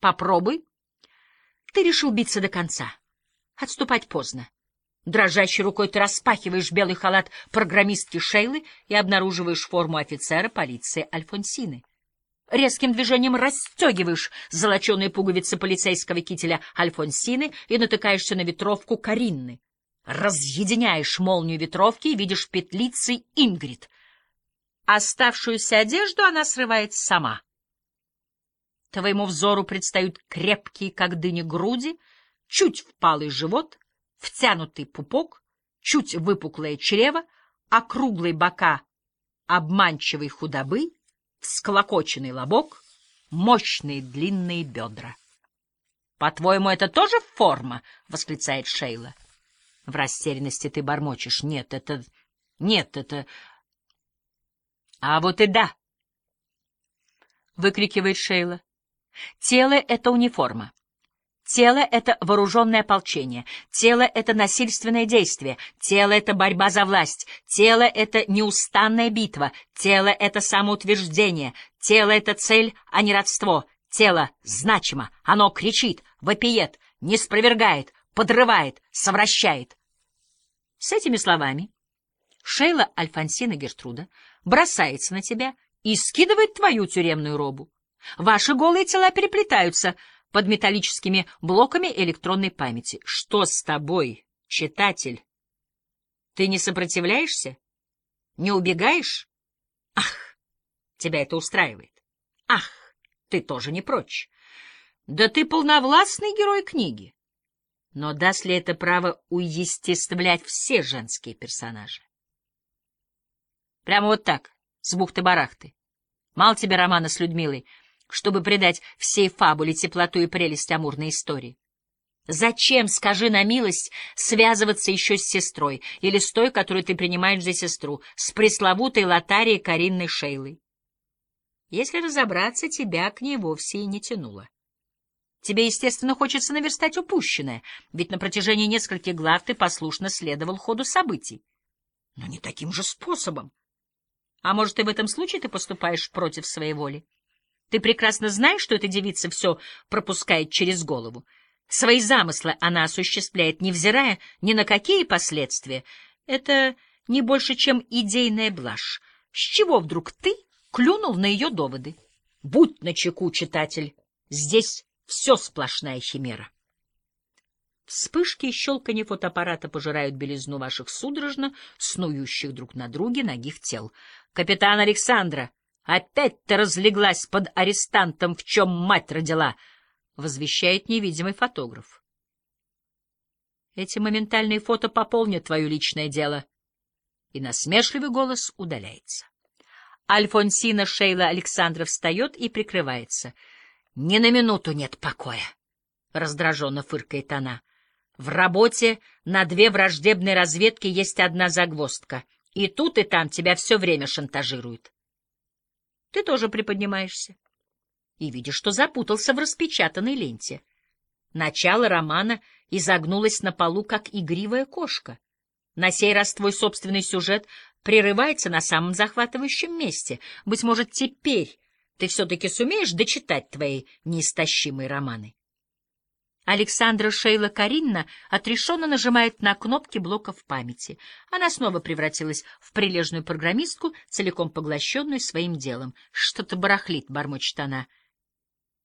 Попробуй. Ты решил биться до конца. Отступать поздно. Дрожащей рукой ты распахиваешь белый халат программистки Шейлы и обнаруживаешь форму офицера полиции Альфонсины. Резким движением расстегиваешь золоченые пуговицы полицейского кителя Альфонсины и натыкаешься на ветровку Каринны. Разъединяешь молнию ветровки и видишь петлицы Ингрид. Оставшуюся одежду она срывает сама. Твоему взору предстают крепкие, как дыни, груди, чуть впалый живот, втянутый пупок, чуть выпуклое чрево, округлые бока обманчивой худобы, всклокоченный лобок, мощные длинные бедра. — По-твоему, это тоже форма? — восклицает Шейла. В растерянности ты бормочешь. Нет, это... Нет, это... А вот и да! — выкрикивает Шейла. Тело — это униформа. Тело — это вооруженное ополчение. Тело — это насильственное действие. Тело — это борьба за власть. Тело — это неустанная битва. Тело — это самоутверждение. Тело — это цель, а не родство. Тело значимо. Оно кричит, вопиет, не спровергает, подрывает, совращает. С этими словами Шейла Альфонсина Гертруда бросается на тебя и скидывает твою тюремную робу. Ваши голые тела переплетаются под металлическими блоками электронной памяти. Что с тобой, читатель? Ты не сопротивляешься? Не убегаешь? Ах, тебя это устраивает. Ах, ты тоже не прочь. Да ты полновластный герой книги. Но даст ли это право уестествлять все женские персонажи? Прямо вот так, с бухты-барахты. Мало тебе романа с Людмилой — чтобы придать всей фабуле теплоту и прелесть амурной истории. Зачем, скажи на милость, связываться еще с сестрой или с той, которую ты принимаешь за сестру, с пресловутой лотарией Каринной Шейлой? Если разобраться, тебя к ней вовсе и не тянуло. Тебе, естественно, хочется наверстать упущенное, ведь на протяжении нескольких глав ты послушно следовал ходу событий. Но не таким же способом. А может, и в этом случае ты поступаешь против своей воли? Ты прекрасно знаешь, что эта девица все пропускает через голову. Свои замыслы она осуществляет, невзирая ни на какие последствия. Это не больше, чем идейная блажь. С чего вдруг ты клюнул на ее доводы? Будь начеку, читатель, здесь все сплошная химера. Вспышки и щелканье фотоаппарата пожирают белизну ваших судорожно снующих друг на друге ногих тел. Капитан Александра! Опять ты разлеглась под арестантом, в чем мать родила, — возвещает невидимый фотограф. Эти моментальные фото пополнят твое личное дело. И насмешливый голос удаляется. Альфонсина Шейла Александра встает и прикрывается. Ни на минуту нет покоя, — раздраженно фыркает она. В работе на две враждебные разведки есть одна загвоздка. И тут, и там тебя все время шантажируют. Ты тоже приподнимаешься и видишь, что запутался в распечатанной ленте. Начало романа изогнулось на полу, как игривая кошка. На сей раз твой собственный сюжет прерывается на самом захватывающем месте. Быть может, теперь ты все-таки сумеешь дочитать твои неистощимые романы. Александра Шейла Каринна отрешенно нажимает на кнопки блоков памяти. Она снова превратилась в прилежную программистку, целиком поглощенную своим делом. Что-то барахлит, бормочет она.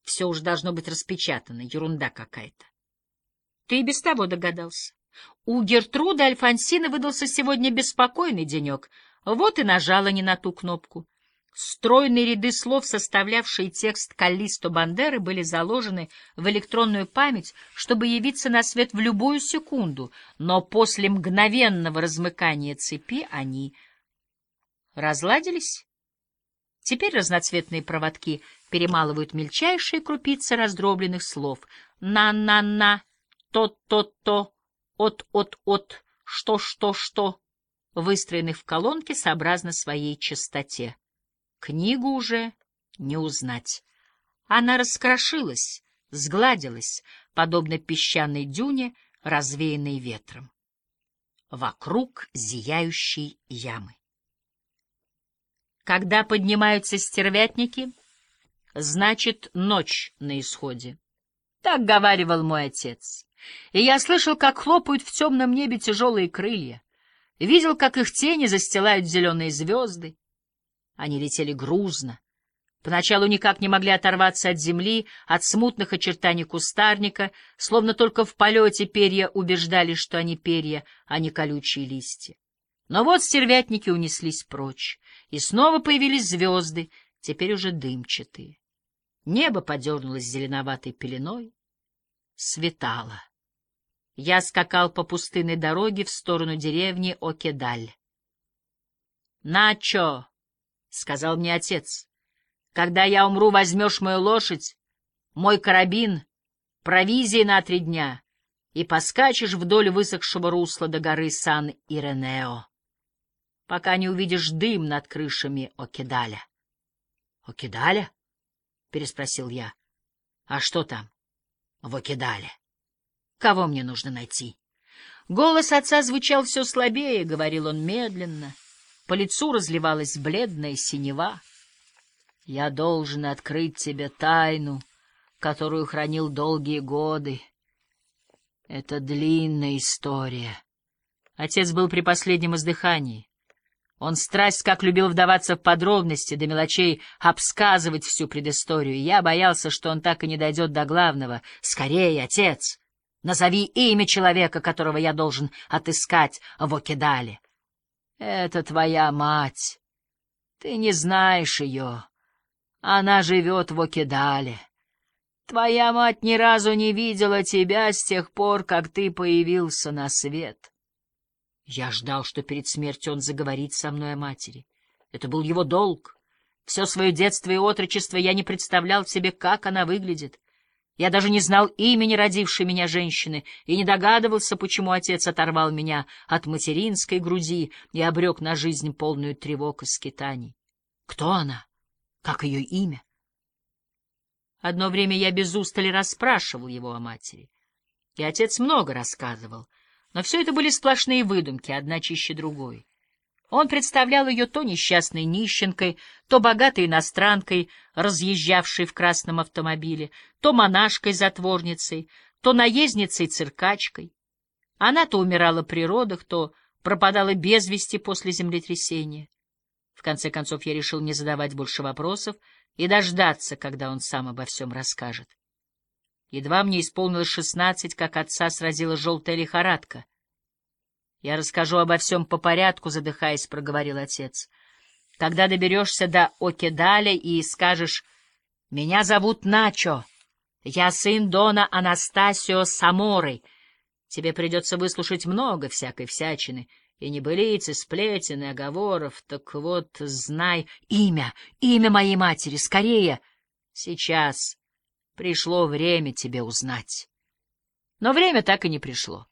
Все уж должно быть распечатано, ерунда какая-то. Ты и без того догадался. У Гертруда Альфонсины выдался сегодня беспокойный денек. Вот и нажала не на ту кнопку. Стройные ряды слов, составлявшие текст Каллисто Бандеры, были заложены в электронную память, чтобы явиться на свет в любую секунду, но после мгновенного размыкания цепи они разладились. Теперь разноцветные проводки перемалывают мельчайшие крупицы раздробленных слов. На-на-на, то-то-то, от-от-от, что-что-что, выстроенных в колонке сообразно своей частоте. Книгу уже не узнать. Она раскрошилась, сгладилась, подобно песчаной дюне, развеянной ветром. Вокруг зияющей ямы. Когда поднимаются стервятники, значит ночь на исходе. Так говаривал мой отец. И я слышал, как хлопают в темном небе тяжелые крылья. Видел, как их тени застилают зеленые звезды. Они летели грузно. Поначалу никак не могли оторваться от земли, от смутных очертаний кустарника, словно только в полете перья убеждали, что они перья, а не колючие листья. Но вот стервятники унеслись прочь, и снова появились звезды, теперь уже дымчатые. Небо подернулось зеленоватой пеленой. Светало. Я скакал по пустынной дороге в сторону деревни Окедаль. — Начо! — сказал мне отец. — Когда я умру, возьмешь мою лошадь, мой карабин, провизии на три дня и поскачешь вдоль высохшего русла до горы Сан-Иренео, пока не увидишь дым над крышами Окедаля. — Окедаля? переспросил я. — А что там? — В Окидале. — Кого мне нужно найти? Голос отца звучал все слабее, — говорил он медленно. По лицу разливалась бледная синева. — Я должен открыть тебе тайну, которую хранил долгие годы. Это длинная история. Отец был при последнем издыхании. Он страсть как любил вдаваться в подробности, до мелочей обсказывать всю предысторию. Я боялся, что он так и не дойдет до главного. «Скорее, отец! Назови имя человека, которого я должен отыскать в Окидале». «Это твоя мать. Ты не знаешь ее. Она живет в Окидале. Твоя мать ни разу не видела тебя с тех пор, как ты появился на свет». Я ждал, что перед смертью он заговорит со мной о матери. Это был его долг. Все свое детство и отрочество я не представлял себе, как она выглядит. Я даже не знал имени родившей меня женщины и не догадывался, почему отец оторвал меня от материнской груди и обрек на жизнь полную тревог и скитаний. Кто она? Как ее имя? Одно время я без устали расспрашивал его о матери. И отец много рассказывал — но все это были сплошные выдумки, одна чище другой. Он представлял ее то несчастной нищенкой, то богатой иностранкой, разъезжавшей в красном автомобиле, то монашкой-затворницей, то наездницей-циркачкой. Она то умирала при родах, то пропадала без вести после землетрясения. В конце концов, я решил не задавать больше вопросов и дождаться, когда он сам обо всем расскажет. Едва мне исполнилось шестнадцать, как отца сразила желтая лихорадка. — Я расскажу обо всем по порядку, — задыхаясь, проговорил отец. — Когда доберешься до Окедаля и скажешь «Меня зовут Начо, я сын Дона Анастасио Саморы», тебе придется выслушать много всякой всячины, и небылицы, сплетен и оговоров. Так вот, знай имя, имя моей матери, скорее! Сейчас Пришло время тебе узнать. Но время так и не пришло.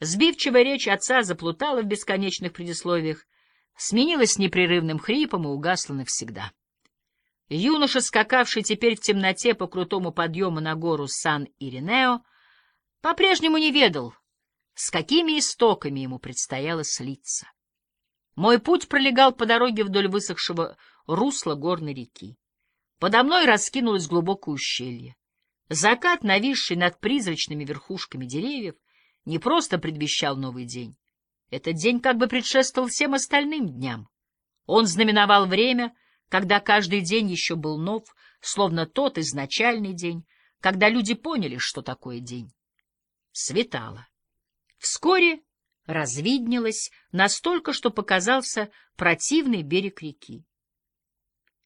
Сбивчивая речь отца заплутала в бесконечных предисловиях, сменилась непрерывным хрипом и угасла навсегда. Юноша, скакавший теперь в темноте по крутому подъему на гору Сан-Иринео, по-прежнему не ведал, с какими истоками ему предстояло слиться. Мой путь пролегал по дороге вдоль высохшего русла горной реки. Подо мной раскинулось глубокое ущелье. Закат, нависший над призрачными верхушками деревьев, не просто предвещал новый день. Этот день как бы предшествовал всем остальным дням. Он знаменовал время, когда каждый день еще был нов, словно тот изначальный день, когда люди поняли, что такое день. Светало. Вскоре развиднелось настолько, что показался противный берег реки.